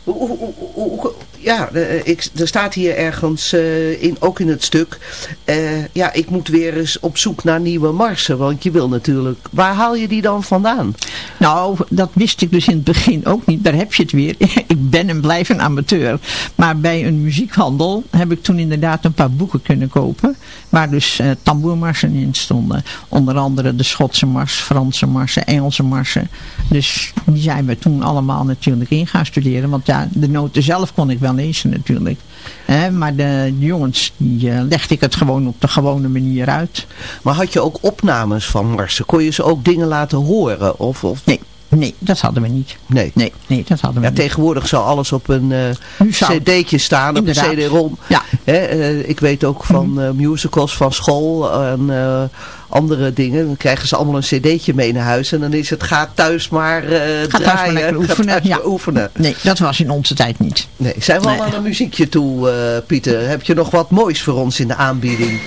Hoe, hoe, hoe, ja, ik, er staat hier ergens, uh, in, ook in het stuk, uh, ja, ik moet weer eens op zoek naar nieuwe marsen. Want je wil natuurlijk, waar haal je die dan vandaan? Nou, dat wist ik dus in het begin ook niet. Daar heb je het weer. [laughs] ik ben en blijf een amateur. Maar bij een muziekhandel heb ik toen inderdaad een paar boeken kunnen kopen. Waar dus tamboermarsen in stonden. Onder andere de Schotse mars, Franse marsen, Engelse marsen. Dus die zijn we toen allemaal natuurlijk in gaan studeren. Want ja, de noten zelf kon ik wel lezen natuurlijk. He, maar de, jongens, die uh, legde ik het gewoon op de gewone manier uit. Maar had je ook opnames van marsen? Kon je ze ook dingen laten horen? Of, of... Nee. Nee, dat hadden we niet. Nee, nee, nee dat hadden we ja, niet. Tegenwoordig zou alles op een uh, cd'tje staan, Inderdaad. op een cd-rom. Ja. Uh, ik weet ook van uh, musicals van school en andere dingen. Dan krijgen ze allemaal een cd'tje mee naar huis. En dan is het ga thuis maar ga draaien. Thuis maar oefenen. Ja. oefenen. Nee, dat was in onze tijd niet. Nee, zijn we nee. al aan een muziekje toe, Pieter? Heb je nog wat moois voor ons in de aanbieding?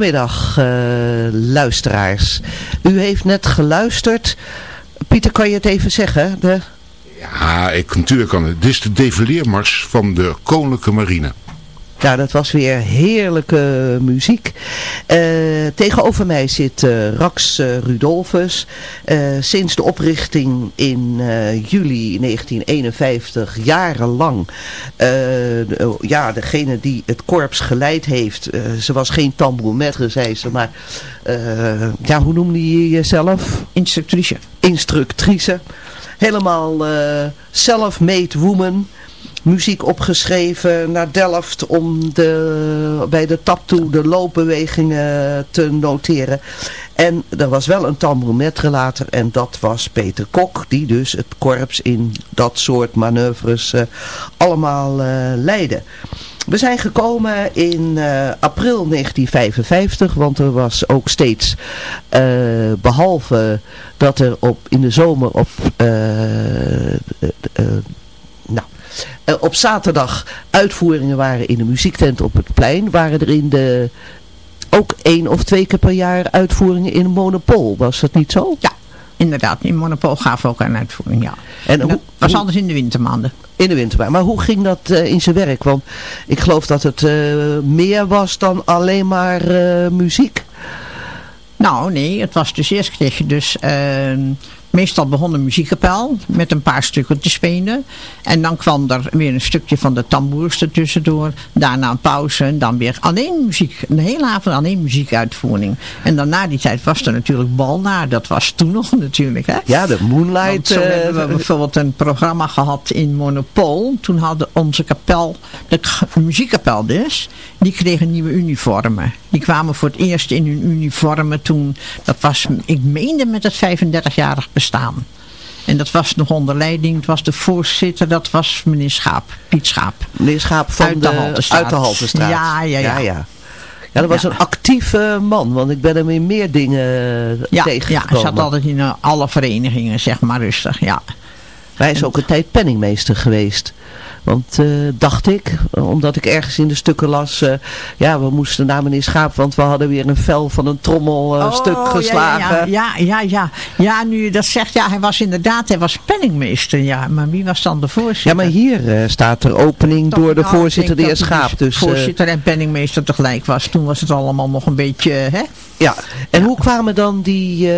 Goedemiddag, uh, luisteraars. U heeft net geluisterd. Pieter, kan je het even zeggen? De... Ja, ik, natuurlijk kan het. Dit is de defeleermars van de Koninklijke Marine. Ja, dat was weer heerlijke muziek. Uh, tegenover mij zit uh, Rax uh, Rudolfus. sinds de oprichting in juli 1951, jarenlang, de, ja, degene die het korps geleid heeft. ze was geen tambourmetre, zei ze, maar ja, hoe noemde je jezelf? Instructrice. Instructrice. Helemaal self-made woman muziek opgeschreven naar Delft om de, bij de toe de loopbewegingen te noteren. En er was wel een tambourinmetre later en dat was Peter Kok die dus het korps in dat soort manoeuvres uh, allemaal uh, leidde. We zijn gekomen in uh, april 1955, want er was ook steeds, behalve dat er op, in de zomer op op zaterdag uitvoeringen waren in de muziektent op het plein, waren er in de ook één of twee keer per jaar uitvoeringen in een monopol. Was dat niet zo? Ja, inderdaad. In monopol gaven we ook een uitvoering, ja. En, hoe, was anders in de wintermaanden. In de wintermaanden. Maar hoe ging dat uh, in zijn werk? Want ik geloof dat het uh, meer was dan alleen maar muziek. Nou, nee. Het was dus eerst kreeg je dus ehm, Meestal begon de muziekkapel met een paar stukken te spelen. En dan kwam er weer een stukje van de tamboers ertussendoor. Daarna een pauze en dan weer alleen muziek. De hele avond alleen muziekuitvoering. En dan na die tijd was er natuurlijk Balnaar. Dat was toen nog [laughs] natuurlijk. Hè? Ja, de Moonlight. zo uh, hebben we bijvoorbeeld een programma gehad in Monopol. Toen hadden onze kapel, de muziekkapel dus, die kregen nieuwe uniformen. Die kwamen voor het eerst in hun uniformen toen. Dat was, ik meende met het 35-jarig bestaan. En dat was nog onder leiding, het was de voorzitter, dat was meneer Schaap, Piet Schaap. Meneer Schaap van uit de, Haltestraat. Uit de Haltestraat. Ja, ja, ja. ja, ja. dat was een actieve man, want ik ben hem in meer dingen ja, tegengekomen. Ja, hij zat altijd in eh, alle verenigingen, zeg maar rustig, ja. Hij is ook een tijd penningmeester geweest. Want uh, dacht ik, omdat ik ergens in de stukken las, uh, ja, we moesten naar meneer Schaap, want we hadden weer een vel van een trommelstuk oh, geslagen. Ja, ja, ja, ja. Ja, nu dat zegt, ja, hij was inderdaad, hij was penningmeester, ja. Maar wie was dan de voorzitter? Ja, maar hier staat er opening door de voorzitter, de heer Schaap. Dus, voorzitter en penningmeester tegelijk was. Toen was het allemaal nog een beetje, hè? Ja, en hoe kwamen dan die,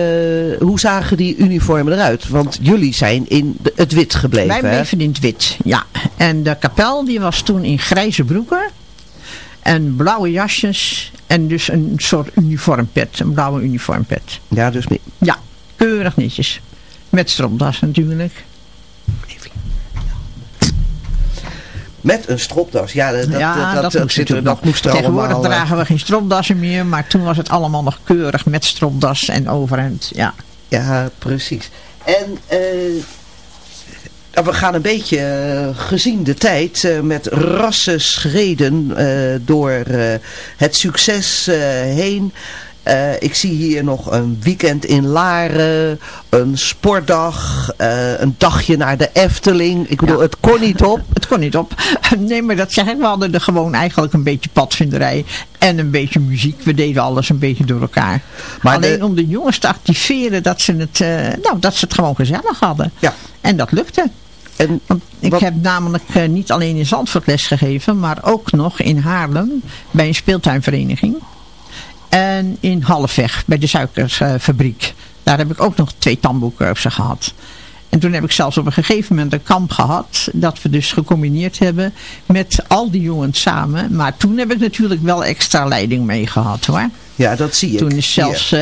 hoe zagen die uniformen eruit? Want jullie zijn in het wit gebleven, Wij bleven in het wit, ja. En de kapel die was toen in grijze broeken. En blauwe jasjes. En dus een soort uniformpet. Een blauwe uniformpet. Ja, dus... Ja, keurig netjes. Met stropdas natuurlijk. Met een stropdas. Ja, dat, ja, dat, dat, dat, moest, er, dat moest er Tegenwoordig allemaal, dragen we geen stropdassen meer. Maar toen was het allemaal nog keurig met stropdas en overhemd. Ja, ja precies. En... Uh, nou, we gaan een beetje uh, gezien de tijd uh, met rassen schreden door het succes heen. Ik zie hier nog een weekend in Laren, een sportdag, een dagje naar de Efteling. Ik bedoel, het kon niet op. [laughs] Het kon niet op. [laughs] Nee, maar dat zeg ik. We hadden er gewoon eigenlijk een beetje padvinderij en een beetje muziek. We deden alles een beetje door elkaar. Maar Alleen om de jongens te activeren dat ze het, nou, dat ze het gewoon gezellig hadden. Ja. En dat lukte. En ik heb namelijk uh, niet alleen in Zandvoort les gegeven, maar ook nog in Haarlem bij een speeltuinvereniging. En in Halfweg bij de suikerfabriek. Daar heb ik ook nog twee tamboerkursen gehad. En toen heb ik zelfs op een gegeven moment een kamp gehad. Dat we dus gecombineerd hebben met al die jongens samen. Maar toen heb ik natuurlijk wel extra leiding mee gehad hoor. Ja, dat zie je. Toen is, zelfs, uh,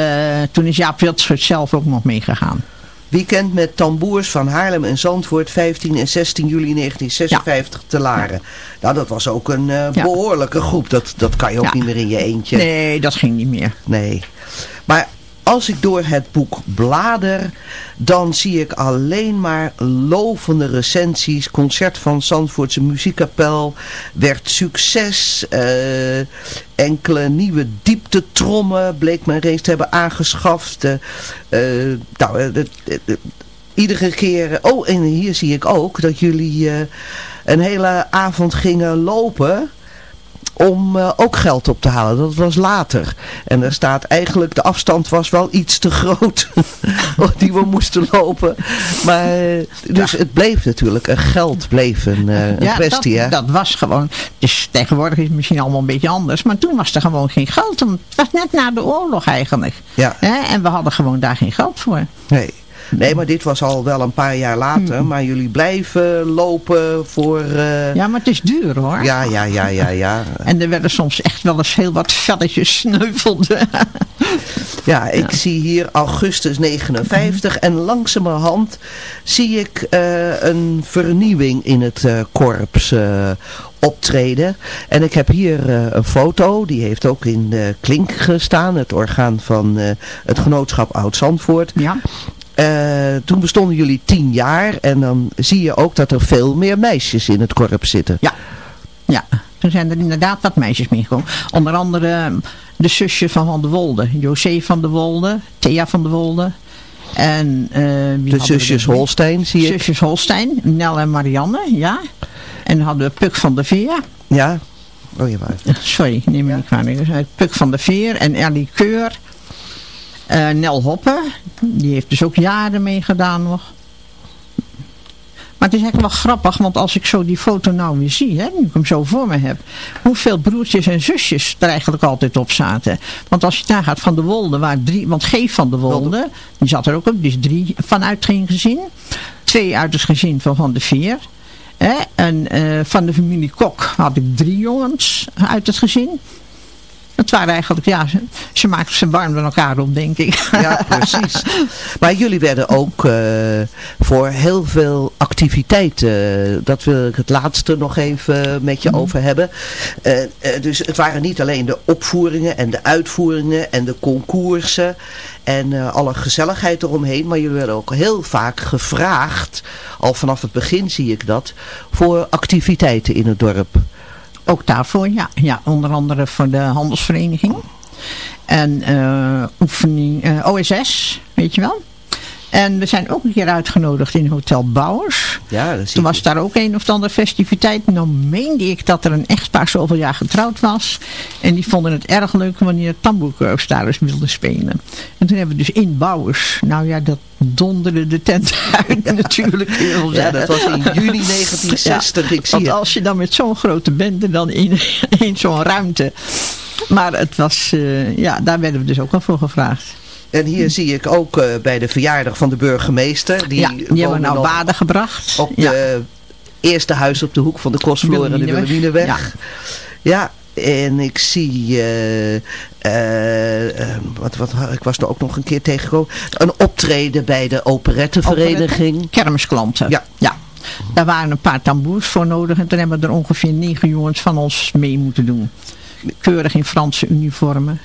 toen is Jaap Wildschut zelf ook nog meegegaan. Weekend met tamboers van Haarlem en Zandvoort 15 en 16 juli 1956 te Laren. Nou, dat was ook een uh, behoorlijke groep. Dat, dat kan je ook niet meer in je eentje. Nee, dat ging niet meer. Nee. Maar als ik door het boek blader, dan zie ik alleen maar lovende recensies. Concert van Zandvoortse Muziekkapel werd succes. Uh, enkele nieuwe dieptetrommen bleek men reeds te hebben aangeschaft. Uh, nou, iedere keer... Oh, en hier zie ik ook dat jullie een hele avond gingen lopen om eh, ook geld op te halen. Dat was later. En er staat eigenlijk, de afstand was wel iets te groot [laughs] die we moesten lopen. Maar, eh, dus het bleef natuurlijk, een geld bleef een, een ja, kwestie. Dat, hè? dat was gewoon, dus tegenwoordig is het misschien allemaal een beetje anders. Maar toen was er gewoon geen geld. Het was net na de oorlog eigenlijk. Ja. Hè? En we hadden gewoon daar geen geld voor. Nee. Nee, maar dit was al wel een paar jaar later. Maar jullie blijven lopen voor... eh, Ja, maar het is duur hoor. ja, ja, ja, ja, ja. En er werden soms echt wel eens heel wat velletjes sneuvelden. Ja, ik zie hier augustus 59 en langzamerhand zie ik eh, een vernieuwing in het eh, korps optreden. En ik heb hier een foto, die heeft ook in de Klink gestaan, het orgaan van het genootschap Oud-Zandvoort. ja. Eh, toen bestonden jullie tien jaar en dan zie je ook dat er veel meer meisjes in het korps zitten. Ja. Ja, toen zijn er inderdaad wat meisjes meegekomen. Onder andere eh, de zusje van Van der Wolde. José van der Wolde, Thea van der Wolde. En, wie De zusjes? Holstein zie ik. Zusjes Holstein, Nel en Marianne, ja. En dan hadden we Puk van der Veer. Ja. Oh ja, maar. [laughs] Sorry, neem me niet kwalijk. Dus, Puk van der Veer en Ellie Keur. Eh, Nel Hoppe, die heeft dus ook jaren meegedaan nog. Maar het is eigenlijk wel grappig, want als ik zo die foto nou weer zie, hè, nu ik hem zo voor me heb, hoeveel broertjes en zusjes er eigenlijk altijd op zaten. Want als je daar gaat van de Wolde, waar drie, want Geef van de Wolde, die zat er ook op, dus drie vanuit geen gezin. Twee uit het gezin van Van de Veer. Hè, en eh, van de familie Kok had ik drie jongens uit het gezin. Het waren eigenlijk, ja, ze, ze maakten ze warm met elkaar op, denk ik. Ja, precies. Maar jullie werden ook eh, voor heel veel activiteiten, dat wil ik het laatste nog even met je over hebben. Eh, eh, dus het waren niet alleen de opvoeringen en de uitvoeringen en de concoursen en alle gezelligheid eromheen, maar jullie werden ook heel vaak gevraagd, al vanaf het begin zie ik dat, voor activiteiten in het dorp. Ook daarvoor, ja. ja. Onder andere voor de handelsvereniging. En eh, oefening, eh, OSS, weet je wel. En we zijn ook een keer uitgenodigd in Hotel Bouwers. Ja, dat Toen ik. was daar ook een of andere festiviteit. Nou meende ik dat er een echtpaar zoveel jaar getrouwd was. En die vonden het erg leuk wanneer het tamboerkorps daar eens wilde spelen. En toen hebben we dus in Bouwers. Nou ja, dat donderde de tent [laughs] uit natuurlijk. Ja, dat was in juni 1960, ik zie Want het. als je dan met zo'n grote bende dan in, [laughs] in zo'n ruimte. Maar het was, eh, ja, daar werden we dus ook wel voor gevraagd. En hier zie ik ook eh, bij de verjaardag van de burgemeester. Die, ja, die hebben we wonen nog baden gebracht. op ja. de eerste huis op de hoek van de Kostvloer en de. Wilhelminaweg. Ja. en ik zie, eh, eh, eh, wat, wat, ik was er ook nog een keer tegengekomen, een optreden bij de operettevereniging. Kermisklanten. Ja. ja. Daar waren een paar tamboers voor nodig. En toen hebben er ongeveer negen jongens van ons mee moeten doen. Keurig in Franse uniformen.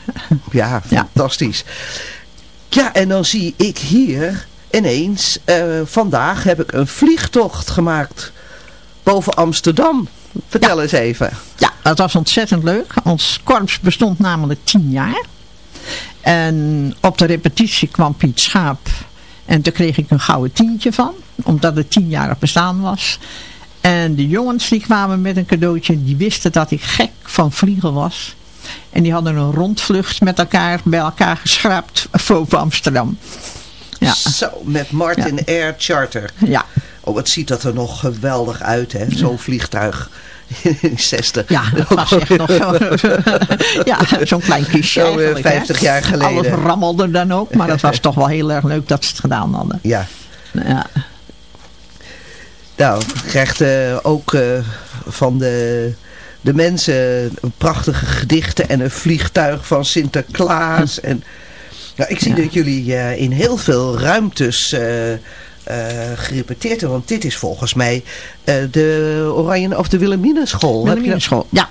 Ja, Ja. fantastisch. Ja, en dan zie ik hier ineens, eh, vandaag heb ik een vliegtocht gemaakt boven Amsterdam. Vertel eens even. Ja, dat was ontzettend leuk. Ons korps bestond namelijk tien jaar. En op de repetitie kwam Piet Schaap. En toen kreeg ik een gouden tientje van. Omdat het tien jaar bestaan was. En de jongens die kwamen met een cadeautje. Die wisten dat ik gek van vliegen was. En die hadden een rondvlucht met elkaar bij elkaar geschraapt boven Amsterdam. Ja, Zo, met Martin Air Charter. ja. Oh, wat ziet dat er nog geweldig uit, hè? Zo'n vliegtuig in 60. Ja, dat was echt nog zo, [laughs] ja, zo'n klein kistje Zo, eh, eigenlijk. hè. 50 jaar geleden. Alles rammelde dan ook, maar het was [laughs] toch wel heel erg leuk dat ze het gedaan hadden. Ja, Ja, nou, krijgt eh, ook eh, van de, de mensen prachtige gedichten en een vliegtuig van Sinterklaas. En, nou, ik zie Ja. dat jullie eh, in heel veel ruimtes eh, gerepeteerd hebben. Want dit is volgens mij de Oranje of de Wilhelminenschool. Heb je dat- school. Ja,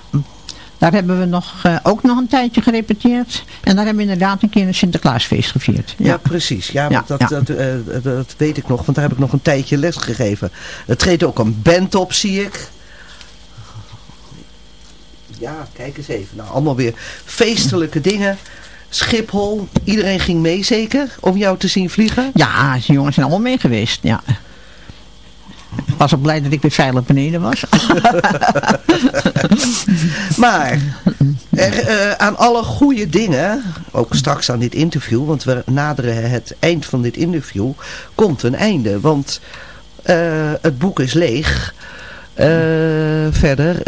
daar hebben we nog, ook nog een tijdje gerepeteerd. En daar hebben we inderdaad een keer een Sinterklaasfeest gevierd. Ja, precies. Ja, dat, ja. Dat, dat weet ik nog, want daar heb ik nog een tijdje les gegeven. Er treedt ook een band op, zie ik. Ja, kijk eens even. Nou, allemaal weer feestelijke dingen. Schiphol, iedereen ging mee zeker om jou te zien vliegen? Ja, die jongens zijn allemaal mee geweest. Ja. was ook blij dat ik weer veilig beneden was. [laughs] maar er, eh, aan alle goede dingen, ook straks aan dit interview, want we naderen het eind van dit interview, komt een einde. Want eh, het boek is leeg. Uh, verder,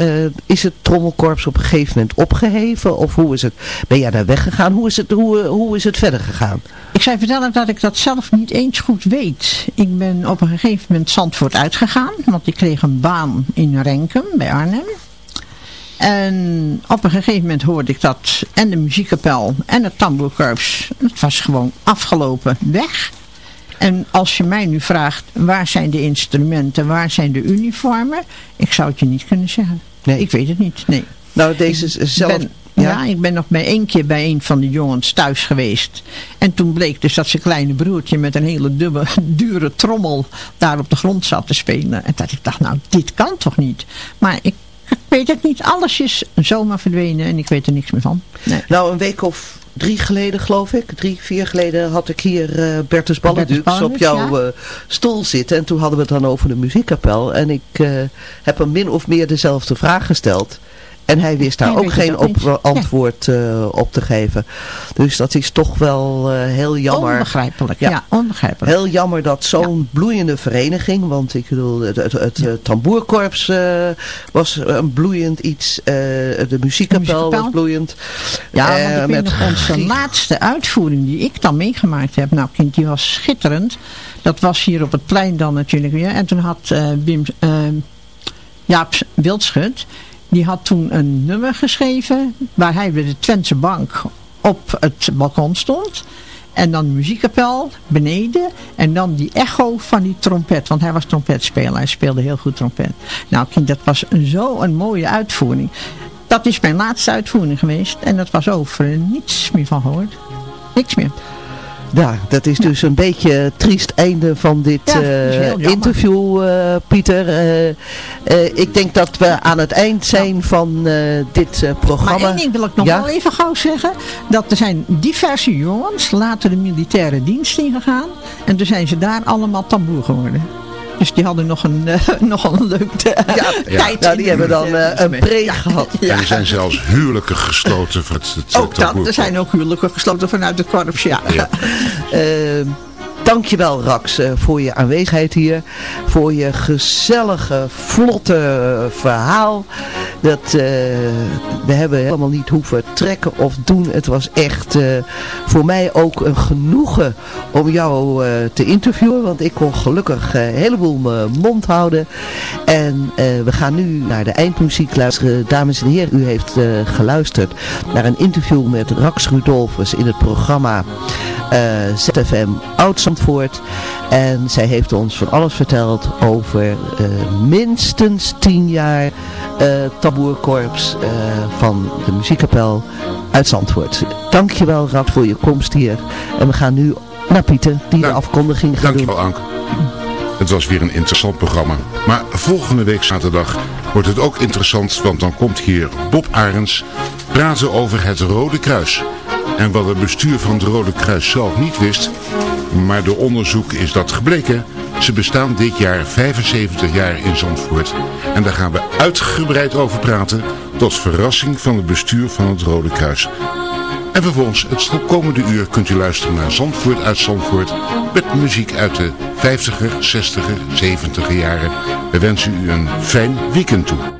is het trommelkorps op een gegeven moment opgeheven? Of hoe is het? Ben jij daar weggegaan? Hoe is het, hoe, hoe is het verder gegaan? Ik zei vertellen dat ik dat zelf niet eens goed weet. Ik ben op een gegeven moment Zandvoort uitgegaan. Want ik kreeg een baan in Renkum bij Arnhem. En op een gegeven moment hoorde ik dat en de muziekkapel en het tamboerkorps, het was gewoon afgelopen weg. En als je mij nu vraagt, waar zijn de instrumenten, waar zijn de uniformen? Ik zou het je niet kunnen zeggen. Nee. Ik weet het niet, nee. Nou, deze zelf... ja? ik ben nog bij één keer bij een van de jongens thuis geweest. En toen bleek dus dat zijn kleine broertje met een hele dubbe, [laughs] dure trommel daar op de grond zat te spelen. En dat ik dacht, nou, dit kan toch niet? Maar ik ik weet het niet. Alles is zomaar verdwenen en ik weet er niks meer van. Nee. Nou, een week of drie geleden geloof ik, drie, vier geleden had ik hier uh, Bertus Balledux op jouw eh, stoel zitten. En toen hadden we het dan over de muziekkapel. En ik uh, heb hem min of meer dezelfde vraag gesteld. En hij wist daar ook geen op, antwoord uh, op te geven. Dus dat is toch wel uh, heel jammer. Onbegrijpelijk, ja. ja onbegrijpelijk. Heel jammer dat zo'n bloeiende vereniging, want ik bedoel, het, het, het ja. tamboerkorps was een bloeiend iets, de muziekkapel was bloeiend. Ja, want ik met nog onze laatste uitvoering die ik dan meegemaakt heb, nou kind, die was schitterend. Dat was hier op het plein dan natuurlijk weer. En toen had Wim... Jaap Wildschut, die had toen een nummer geschreven waar hij bij de Twentse Bank op het balkon stond. En dan de muziekkapel beneden. En dan die echo van die trompet. Want hij was trompetspeler. Hij speelde heel goed trompet. Nou kind, dat was zo een mooie uitvoering. Dat is mijn laatste uitvoering geweest. En dat was over. Niets meer van gehoord. Niks meer. Ja, dat is dus een beetje het triest einde van dit uh, interview, uh, Pieter. Uh, ik denk dat we aan het eind zijn van dit programma. Maar één ding wil ik nog wel even gauw zeggen. Dat er zijn diverse jongens later de militaire dienst ingegaan. En toen zijn ze daar allemaal tamboer geworden. Dus die hadden nog een, uh, [laughs] nog een leuk uh, ja, tijd. Ja, die hebben dan uh, een pre gehad. En er zijn zelfs huwelijken gesloten. [laughs] Voor het, het ook dat, er zijn ook huwelijken gesloten vanuit de korps, ja. [laughs] Dankjewel Rax uh, voor je aanwezigheid hier. Voor je gezellige, vlotte verhaal. Dat, uh, we hebben helemaal niet hoeven trekken of doen. Het was echt voor mij ook een genoegen om jou te interviewen. Want ik kon gelukkig een heleboel mijn mond houden. En we gaan nu naar de eindmuziek luisteren. Dames en heren, u heeft geluisterd naar een interview met Rax Rudolfus in het programma ZFM oud en zij heeft ons van alles verteld over uh, minstens tien jaar uh, taboerkorps uh, van de muziekkapel uit Zandvoort. Dankjewel Rad voor je komst hier. En we gaan nu naar Pieter die de afkondiging gaat dankjewel, doen. Dankjewel Anke. Het was weer een interessant programma. Maar volgende week zaterdag wordt het ook interessant, want dan komt hier Bob Arends praten over het Rode Kruis. En wat het bestuur van het Rode Kruis zelf niet wist, maar door onderzoek is dat gebleken. Ze bestaan dit jaar 75 jaar in Zandvoort. En daar gaan we uitgebreid over praten, tot verrassing van het bestuur van het Rode Kruis. En vervolgens, het komende uur kunt u luisteren naar Zandvoort uit Zandvoort, met muziek uit de 50er, 60er, 70er jaren. We wensen u een fijn weekend toe.